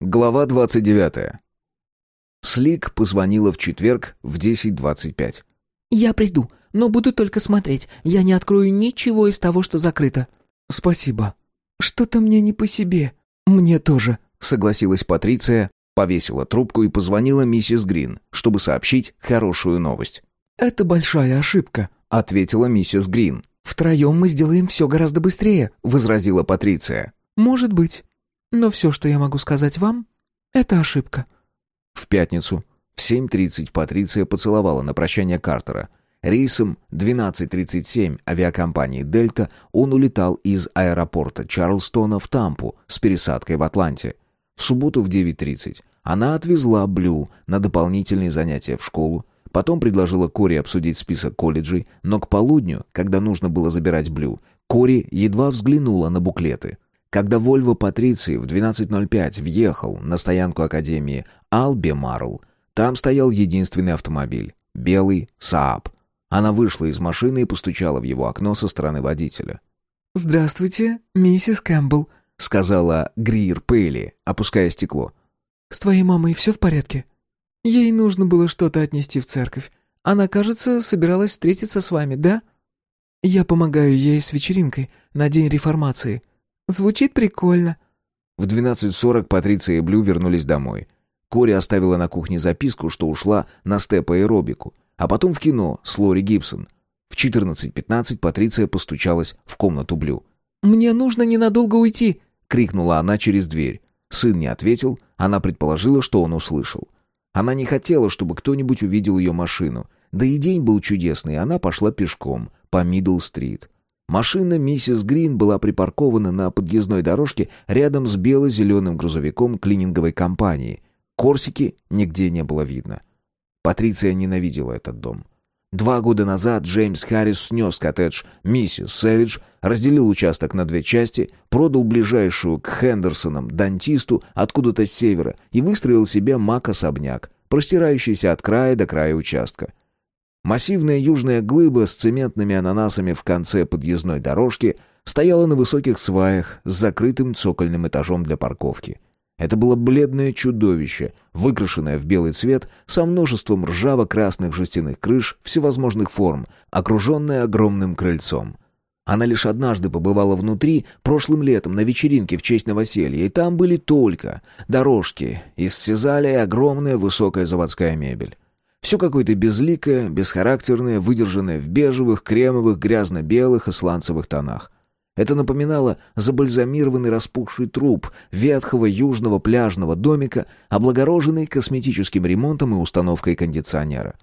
Глава 29. Слик позвонила в четверг в 10.25. «Я приду, но буду только смотреть. Я не открою ничего из того, что закрыто». «Спасибо. Что-то мне не по себе». «Мне тоже», — согласилась Патриция, повесила трубку и позвонила миссис Грин, чтобы сообщить хорошую новость. «Это большая ошибка», — ответила миссис Грин. «Втроем мы сделаем все гораздо быстрее», — возразила Патриция. «Может быть. Но все, что я могу сказать вам, это ошибка». В пятницу в 7.30 Патриция поцеловала на прощание Картера. Рейсом 12.37 авиакомпании «Дельта» он улетал из аэропорта Чарлстона в Тампу с пересадкой в Атланте. В субботу в 9.30 она отвезла Блю на дополнительные занятия в школу, потом предложила Кори обсудить список колледжей, но к полудню, когда нужно было забирать Блю, Кори едва взглянула на буклеты – когда Вольво Патриции в 12.05 въехал на стоянку Академии Албемарл, там стоял единственный автомобиль — белый Сааб. Она вышла из машины и постучала в его окно со стороны водителя. «Здравствуйте, миссис Кэмпбелл», — сказала Грир Пейли, опуская стекло. «С твоей мамой все в порядке? Ей нужно было что-то отнести в церковь. Она, кажется, собиралась встретиться с вами, да? Я помогаю ей с вечеринкой на День реформации. Звучит прикольно». В 12.40 Патриция и Блю вернулись домой. Кори оставила на кухне записку, что ушла на степ-аэробику, а потом в кино с Лори Гибсон. В 14.15 Патриция постучалась в комнату Блю. «Мне нужно ненадолго уйти!» — крикнула она через дверь. Сын не ответил, она предположила, что он услышал. Она не хотела, чтобы кто-нибудь увидел ее машину. Да и день был чудесный, она пошла пешком по Мидл-стрит. Машина миссис Грин была припаркована на подъездной дорожке рядом с бело-зеленым грузовиком клининговой компании. Корсики нигде не было видно. Патриция ненавидела этот дом. Два года назад Джеймс Харрис снес коттедж миссис Сэвидж, разделил участок на две части, продал ближайшую к Хендерсонам дантисту откуда-то с севера и выстроил себе мак-особняк, простирающийся от края до края участка. Массивная южная глыба с цементными ананасами в конце подъездной дорожки стояла на высоких сваях с закрытым цокольным этажом для парковки. Это было бледное чудовище, выкрашенное в белый цвет, со множеством ржаво-красных жестяных крыш всевозможных форм, окруженное огромным крыльцом. Она лишь однажды побывала внутри, прошлым летом, на вечеринке в честь новоселья, и там были только дорожки из сизаля и огромная высокая заводская мебель. Все какое-то безликое, бесхарактерное, выдержанное в бежевых, кремовых, грязно-белых и сланцевых тонах. Это напоминало забальзамированный распухший труп ветхого южного пляжного домика, облагороженный косметическим ремонтом и установкой кондиционера.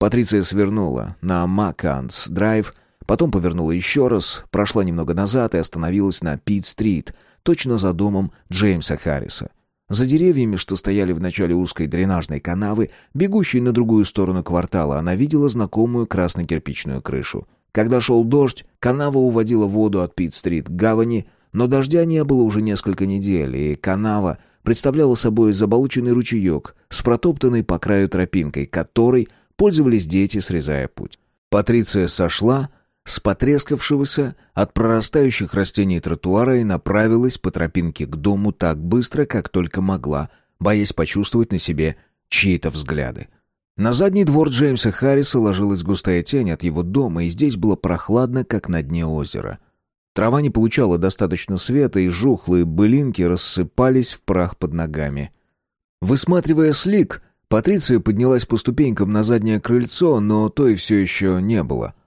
Патриция свернула на Макканс-драйв, потом повернула еще раз, прошла немного назад и остановилась на Пит-стрит, точно за домом Джеймса Харриса. За деревьями, что стояли в начале узкой дренажной канавы, бегущей на другую сторону квартала, она видела знакомую красно-кирпичную крышу. Когда шел дождь, канава уводила воду от Пит-стрит к гавани, но дождя не было уже несколько недель, и канава представляла собой заболоченный ручеек с протоптанной по краю тропинкой, которой пользовались дети, срезая путь. Патриция сошла с потрескавшегося от прорастающих растений тротуара и направилась по тропинке к дому так быстро, как только могла, боясь почувствовать на себе чьи-то взгляды. На задний двор Джеймса Харриса ложилась густая тень от его дома, и здесь было прохладно, как на дне озера. Трава не получала достаточно света, и жухлые былинки рассыпались в прах под ногами. Высматривая слик, Патриция поднялась по ступенькам на заднее крыльцо, но то и все еще не было —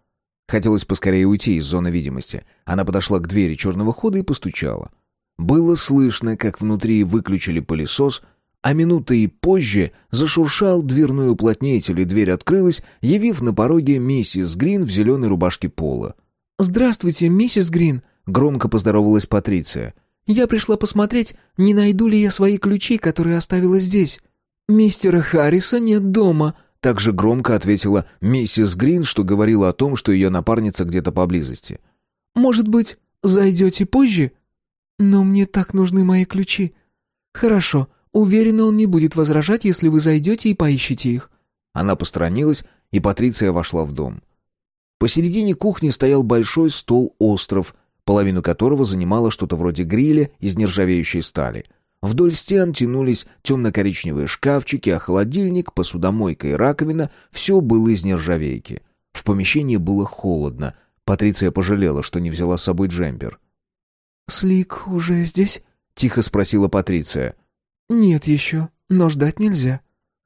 Хотелось поскорее уйти из зоны видимости. Она подошла к двери черного хода и постучала. Было слышно, как внутри выключили пылесос, а минутой позже зашуршал дверной уплотнитель, и дверь открылась, явив на пороге миссис Грин в зеленой рубашке пола. «Здравствуйте, миссис Грин», — громко поздоровалась Патриция. «Я пришла посмотреть, не найду ли я свои ключи, которые оставила здесь. Мистера Харриса нет дома», так же громко ответила миссис Грин, что говорила о том, что ее напарница где-то поблизости. «Может быть, зайдете позже? Но мне так нужны мои ключи. Хорошо, уверена, он не будет возражать, если вы зайдете и поищете их». Она посторонилась, и Патриция вошла в дом. Посередине кухни стоял большой стол-остров, половину которого занимало что-то вроде гриля из нержавеющей стали. Вдоль стен тянулись темно-коричневые шкафчики, а холодильник, посудомойка и раковина — все было из нержавейки. В помещении было холодно. Патриция пожалела, что не взяла с собой джемпер. «Слик уже здесь?» — тихо спросила Патриция. «Нет еще, но ждать нельзя».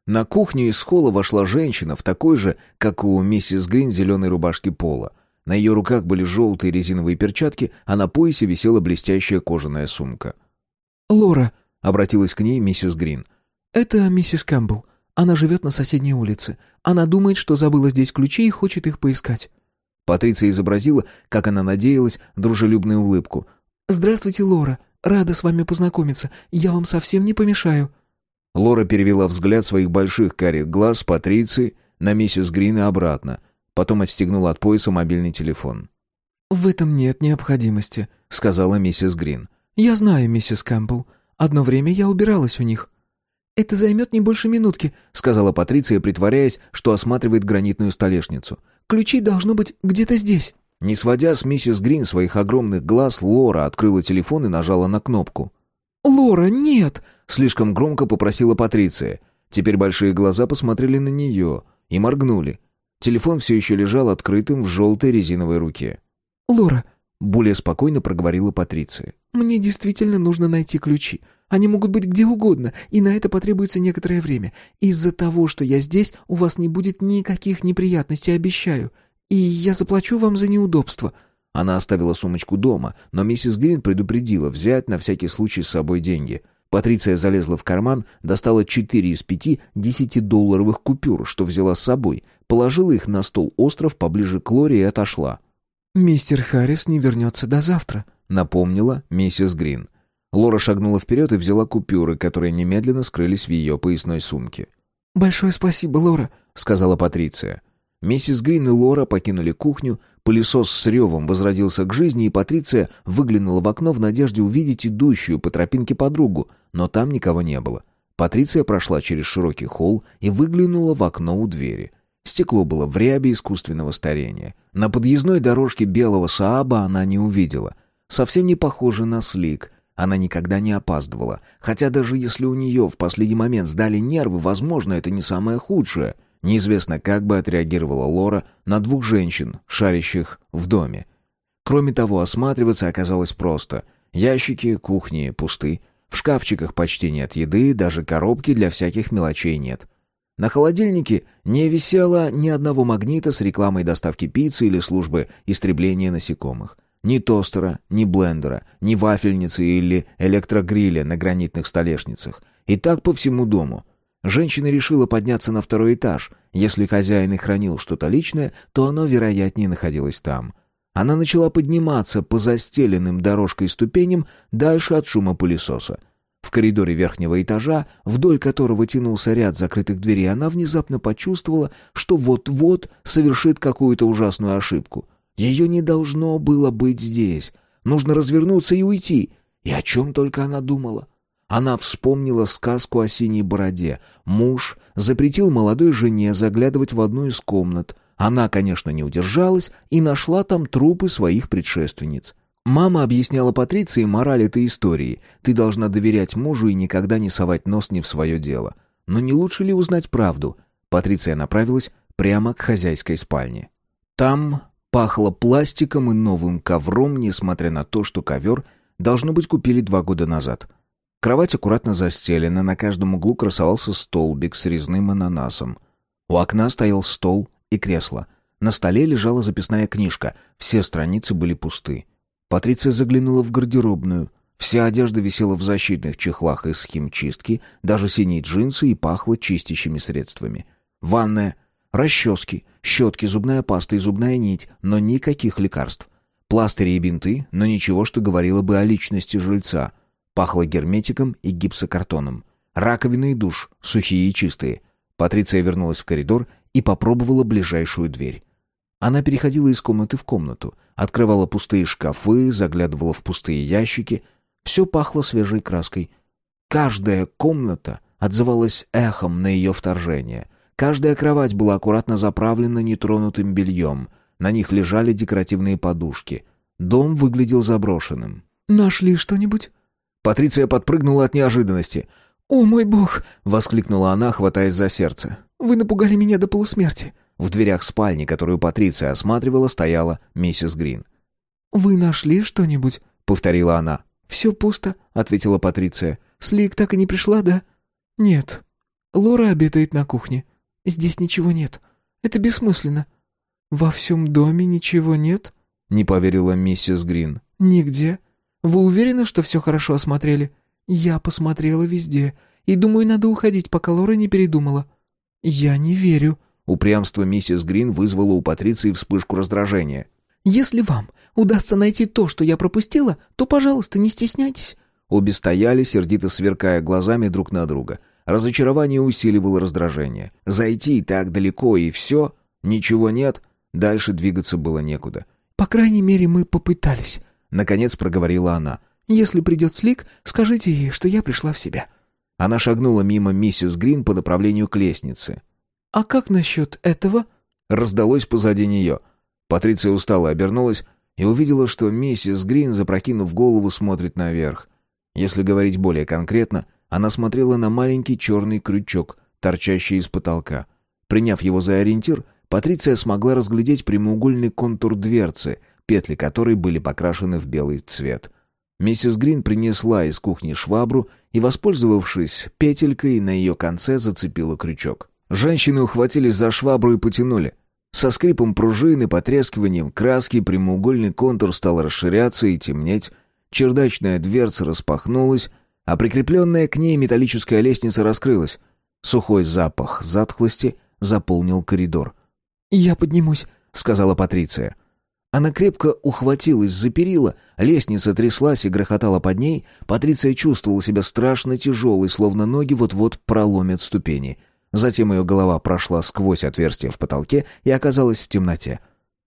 На кухню из холла вошла женщина в такой же, как у миссис Грин, зеленой рубашке пола. На ее руках были желтые резиновые перчатки, а на поясе висела блестящая кожаная сумка. «Лора», — обратилась к ней миссис Грин. «Это миссис Кэмпбелл. Она живет на соседней улице. Она думает, что забыла здесь ключи и хочет их поискать». Патриция изобразила, как она надеялась, дружелюбную улыбку. «Здравствуйте, Лора. Рада с вами познакомиться. Я вам совсем не помешаю». Лора перевела взгляд своих больших карих глаз Патриции на миссис Грин и обратно. Потом отстегнула от пояса мобильный телефон. «В этом нет необходимости», — сказала миссис Грин. «Я знаю, миссис Кэмпбелл. Одно время я убиралась у них». «Это займет не больше минутки», — сказала Патриция, притворяясь, что осматривает гранитную столешницу. «Ключи должно быть где-то здесь». Не сводя с миссис Грин своих огромных глаз, Лора открыла телефон и нажала на кнопку. «Лора, нет!» — слишком громко попросила Патриция. Теперь большие глаза посмотрели на нее и моргнули. Телефон все еще лежал открытым в желтой резиновой руке. «Лора», — более спокойно проговорила Патриция. «Мне действительно нужно найти ключи. Они могут быть где угодно, и на это потребуется некоторое время. Из-за того, что я здесь, у вас не будет никаких неприятностей, обещаю. И я заплачу вам за неудобство». Она оставила сумочку дома, но миссис Грин предупредила взять на всякий случай с собой деньги. Патриция залезла в карман, достала четыре из пяти десятидолларовых купюр, что взяла с собой, положила их на стол остров поближе к Лоре и отошла. «Мистер Харрис не вернется до завтра», — напомнила миссис Грин. Лора шагнула вперед и взяла купюры, которые немедленно скрылись в ее поясной сумке. «Большое спасибо, Лора», — сказала Патриция. Миссис Грин и Лора покинули кухню, пылесос с ревом возродился к жизни, и Патриция выглянула в окно в надежде увидеть идущую по тропинке подругу, но там никого не было. Патриция прошла через широкий холл и выглянула в окно у двери. Стекло было в рябе искусственного старения. На подъездной дорожке белого Сааба она не увидела. Совсем не похоже на слик. Она никогда не опаздывала. Хотя даже если у нее в последний момент сдали нервы, возможно, это не самое худшее — Неизвестно, как бы отреагировала Лора на двух женщин, шарящих в доме. Кроме того, осматриваться оказалось просто. Ящики кухни пусты, в шкафчиках почти нет еды, даже коробки для всяких мелочей нет. На холодильнике не висело ни одного магнита с рекламой доставки пиццы или службы истребления насекомых. Ни тостера, ни блендера, ни вафельницы или электрогриля на гранитных столешницах. И так по всему дому. Женщина решила подняться на второй этаж. Если хозяин и хранил что-то личное, то оно, вероятнее, находилось там. Она начала подниматься по застеленным дорожкой ступеням дальше от шума пылесоса. В коридоре верхнего этажа, вдоль которого тянулся ряд закрытых дверей, она внезапно почувствовала, что вот-вот совершит какую-то ужасную ошибку. Ее не должно было быть здесь. Нужно развернуться и уйти. И о чем только она думала. Она вспомнила сказку о синей бороде. Муж запретил молодой жене заглядывать в одну из комнат. Она, конечно, не удержалась и нашла там трупы своих предшественниц. Мама объясняла Патриции мораль этой истории. Ты должна доверять мужу и никогда не совать нос не в свое дело. Но не лучше ли узнать правду? Патриция направилась прямо к хозяйской спальне. Там пахло пластиком и новым ковром, несмотря на то, что ковер, должно быть, купили два года назад — Кровать аккуратно застелена, на каждом углу красовался столбик с резным ананасом. У окна стоял стол и кресло. На столе лежала записная книжка, все страницы были пусты. Патриция заглянула в гардеробную. Вся одежда висела в защитных чехлах из химчистки, даже синие джинсы и пахло чистящими средствами. Ванная, расчески, щетки, зубная паста и зубная нить, но никаких лекарств. Пластыри и бинты, но ничего, что говорило бы о личности жильца — Пахло герметиком и гипсокартоном. Раковина и душ, сухие и чистые. Патриция вернулась в коридор и попробовала ближайшую дверь. Она переходила из комнаты в комнату, открывала пустые шкафы, заглядывала в пустые ящики. Все пахло свежей краской. Каждая комната отзывалась эхом на ее вторжение. Каждая кровать была аккуратно заправлена нетронутым бельем. На них лежали декоративные подушки. Дом выглядел заброшенным. «Нашли что-нибудь?» Патриция подпрыгнула от неожиданности. «О, мой бог!» — воскликнула она, хватаясь за сердце. «Вы напугали меня до полусмерти». В дверях спальни, которую Патриция осматривала, стояла миссис Грин. «Вы нашли что-нибудь?» — повторила она. «Все пусто», — ответила Патриция. «Слик так и не пришла, да?» «Нет. Лора обедает на кухне. Здесь ничего нет. Это бессмысленно». «Во всем доме ничего нет?» — не поверила миссис Грин. «Нигде. Вы уверены, что все хорошо осмотрели?» «Я посмотрела везде, и думаю, надо уходить, пока Лора не передумала». «Я не верю». Упрямство миссис Грин вызвало у Патриции вспышку раздражения. «Если вам удастся найти то, что я пропустила, то, пожалуйста, не стесняйтесь». Обе стояли, сердито сверкая глазами друг на друга. Разочарование усиливало раздражение. Зайти так далеко и все? Ничего нет? Дальше двигаться было некуда. «По крайней мере, мы попытались», — наконец проговорила она. «Если придет Слик, скажите ей, что я пришла в себя». Она шагнула мимо миссис Грин по направлению к лестнице. «А как насчет этого?» Раздалось позади нее. Патриция устало обернулась и увидела, что миссис Грин, запрокинув голову, смотрит наверх. Если говорить более конкретно, она смотрела на маленький черный крючок, торчащий из потолка. Приняв его за ориентир, Патриция смогла разглядеть прямоугольный контур дверцы, петли которой были покрашены в белый цвет. Миссис Грин принесла из кухни швабру и, воспользовавшись петелькой, на ее конце зацепила крючок. Женщины ухватились за швабру и потянули. Со скрипом пружины, потрескиванием краски прямоугольный контур стал расширяться и темнеть. Чердачная дверца распахнулась, а прикрепленная к ней металлическая лестница раскрылась. Сухой запах затхлости заполнил коридор. «Я поднимусь», — сказала Патриция. Она крепко ухватилась за перила, лестница тряслась и грохотала под ней. Патриция чувствовала себя страшно тяжелой, словно ноги вот-вот проломят ступени. Затем ее голова прошла сквозь отверстие в потолке и оказалась в темноте.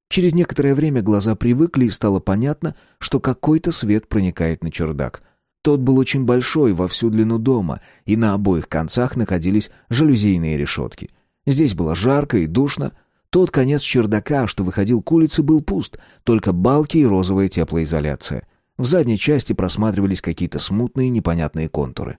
Через некоторое время глаза привыкли и стало понятно, что какой-то свет проникает на чердак. Тот был очень большой во всю длину дома, и на обоих концах находились жалюзийные решетки. Здесь было жарко и душно, тот конец чердака, что выходил к улице, был пуст, только балки и розовая теплоизоляция. В задней части просматривались какие-то смутные непонятные контуры.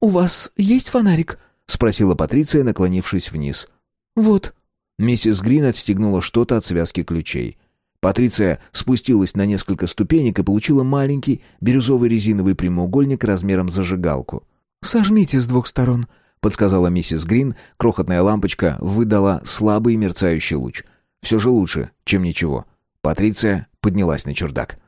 «У вас есть фонарик?» — спросила Патриция, наклонившись вниз. «Вот». Миссис Грин отстегнула что-то от связки ключей. Патриция спустилась на несколько ступенек и получила маленький бирюзовый резиновый прямоугольник размером с зажигалку. «Сожмите с двух сторон», подсказала миссис Грин, крохотная лампочка выдала слабый мерцающий луч. Все же лучше, чем ничего. Патриция поднялась на чердак.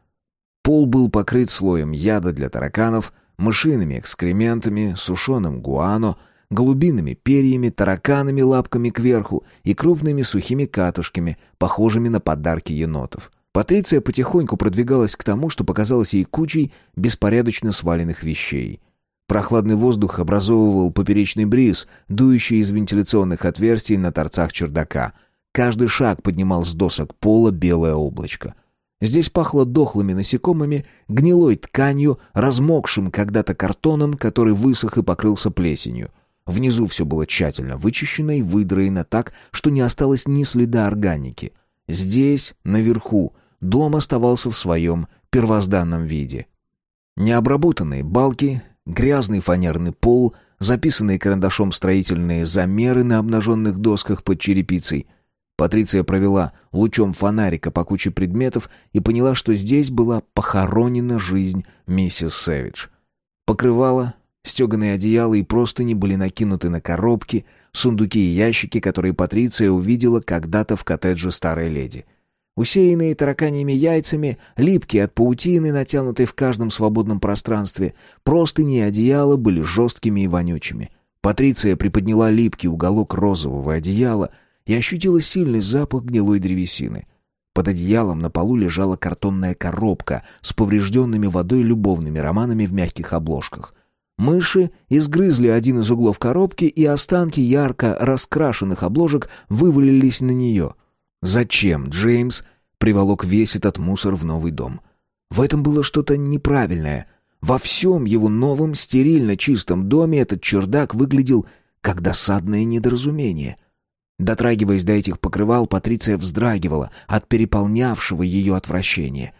Пол был покрыт слоем яда для тараканов, мышиными экскрементами, сушеным гуано, голубиными перьями, тараканами лапками кверху и крупными сухими катушками, похожими на подарки енотов. Патриция потихоньку продвигалась к тому, что показалось ей кучей беспорядочно сваленных вещей. Прохладный воздух образовывал поперечный бриз, дующий из вентиляционных отверстий на торцах чердака. Каждый шаг поднимал с досок пола белое облачко. Здесь пахло дохлыми насекомыми, гнилой тканью, размокшим когда-то картоном, который высох и покрылся плесенью. Внизу все было тщательно вычищено и выдроено так, что не осталось ни следа органики. Здесь, наверху, дом оставался в своем первозданном виде. Необработанные балки, Грязный фанерный пол, записанные карандашом строительные замеры на обнаженных досках под черепицей. Патриция провела лучом фонарика по куче предметов и поняла, что здесь была похоронена жизнь миссис Сэвидж. Покрывало, стеганые одеяла и простыни были накинуты на коробки, сундуки и ящики, которые Патриция увидела когда-то в коттедже старой леди — усеянные тараканьими яйцами, липкие от паутины, натянутой в каждом свободном пространстве. Простыни и одеяла были жесткими и вонючими. Патриция приподняла липкий уголок розового одеяла и ощутила сильный запах гнилой древесины. Под одеялом на полу лежала картонная коробка с поврежденными водой любовными романами в мягких обложках. Мыши изгрызли один из углов коробки, и останки ярко раскрашенных обложек вывалились на нее — Зачем Джеймс приволок весь этот мусор в новый дом? В этом было что-то неправильное. Во всем его новом, стерильно чистом доме этот чердак выглядел как досадное недоразумение. Дотрагиваясь до этих покрывал, Патриция вздрагивала от переполнявшего ее отвращения.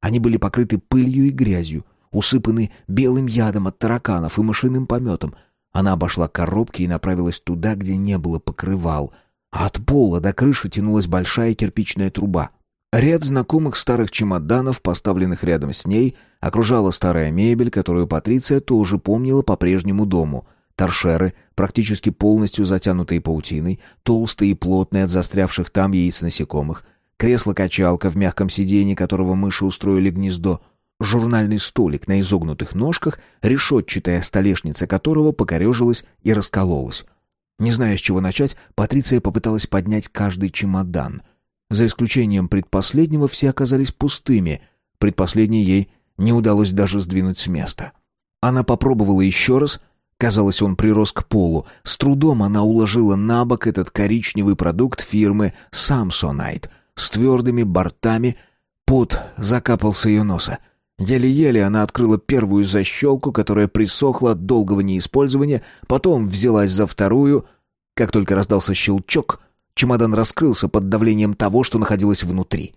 Они были покрыты пылью и грязью, усыпанный белым ядом от тараканов и мышиным пометом. Она обошла коробки и направилась туда, где не было покрывал, от пола до крыши тянулась большая кирпичная труба. Ряд знакомых старых чемоданов, поставленных рядом с ней, окружала старая мебель, которую Патриция тоже помнила по прежнему дому. Торшеры, практически полностью затянутые паутиной, толстые и плотные от застрявших там яиц насекомых, кресло-качалка в мягком сиденье, которого мыши устроили гнездо, журнальный столик на изогнутых ножках, решетчатая столешница которого покорежилась и раскололась. Не зная, с чего начать, Патриция попыталась поднять каждый чемодан. За исключением предпоследнего все оказались пустыми. Предпоследний ей не удалось даже сдвинуть с места. Она попробовала еще раз — Казалось, он прирос к полу. С трудом она уложила на бок этот коричневый продукт фирмы «Самсонайт» с твердыми бортами. Пот закапал с ее носа. Еле-еле она открыла первую защелку, которая присохла от долгого неиспользования, потом взялась за вторую. Как только раздался щелчок, чемодан раскрылся под давлением того, что находилось внутри.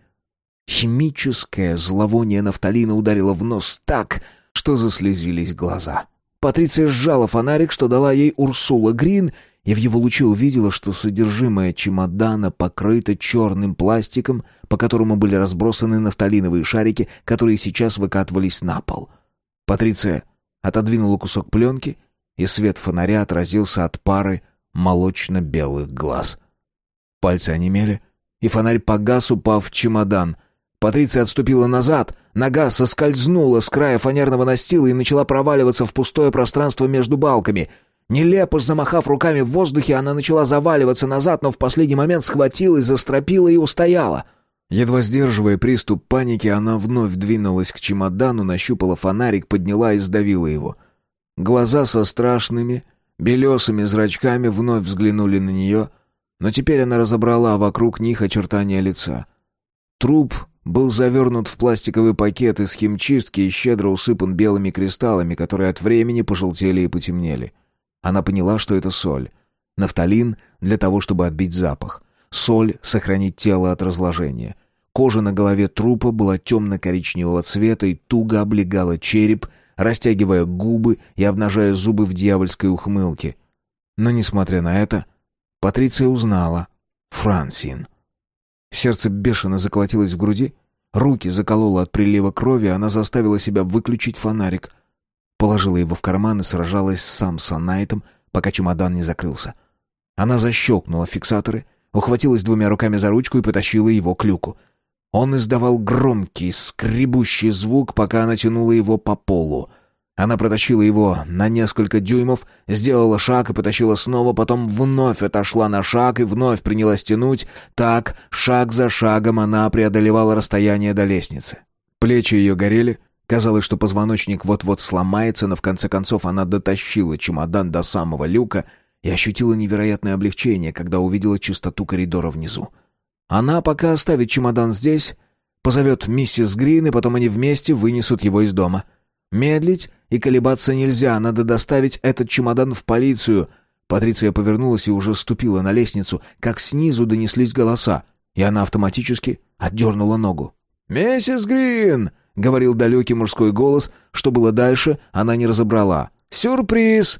Химическое зловоние нафталина ударило в нос так, что заслезились глаза. Патриция сжала фонарик, что дала ей Урсула Грин, и в его луче увидела, что содержимое чемодана покрыто черным пластиком, по которому были разбросаны нафталиновые шарики, которые сейчас выкатывались на пол. Патриция отодвинула кусок пленки, и свет фонаря отразился от пары молочно-белых глаз. Пальцы онемели, и фонарь погас, упав в чемодан — Патриция отступила назад, нога соскользнула с края фанерного настила и начала проваливаться в пустое пространство между балками. Нелепо замахав руками в воздухе, она начала заваливаться назад, но в последний момент схватилась, застропила и устояла. Едва сдерживая приступ паники, она вновь двинулась к чемодану, нащупала фонарик, подняла и сдавила его. Глаза со страшными, белесыми зрачками вновь взглянули на нее, но теперь она разобрала вокруг них очертания лица. Труп был завернут в пластиковый пакет из химчистки и щедро усыпан белыми кристаллами, которые от времени пожелтели и потемнели. Она поняла, что это соль. Нафталин для того, чтобы отбить запах. Соль — сохранить тело от разложения. Кожа на голове трупа была темно-коричневого цвета и туго облегала череп, растягивая губы и обнажая зубы в дьявольской ухмылке. Но, несмотря на это, Патриция узнала Франсин — Сердце бешено заколотилось в груди, руки закололо от прилива крови, она заставила себя выключить фонарик. Положила его в карман и сражалась с Самсонайтом, пока чемодан не закрылся. Она защелкнула фиксаторы, ухватилась двумя руками за ручку и потащила его к люку. Он издавал громкий, скребущий звук, пока она тянула его по полу — она протащила его на несколько дюймов, сделала шаг и потащила снова, потом вновь отошла на шаг и вновь принялась тянуть. Так, шаг за шагом она преодолевала расстояние до лестницы. Плечи ее горели. Казалось, что позвоночник вот-вот сломается, но в конце концов она дотащила чемодан до самого люка и ощутила невероятное облегчение, когда увидела чистоту коридора внизу. Она пока оставит чемодан здесь, позовет миссис Грин, и потом они вместе вынесут его из дома — Медлить и колебаться нельзя, надо доставить этот чемодан в полицию. Патриция повернулась и уже ступила на лестницу, как снизу донеслись голоса, и она автоматически отдернула ногу. «Миссис Грин!» — говорил далекий мужской голос. Что было дальше, она не разобрала. «Сюрприз!»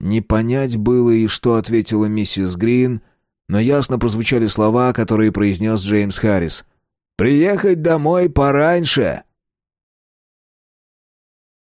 Не понять было и что ответила миссис Грин, но ясно прозвучали слова, которые произнес Джеймс Харрис. «Приехать домой пораньше!»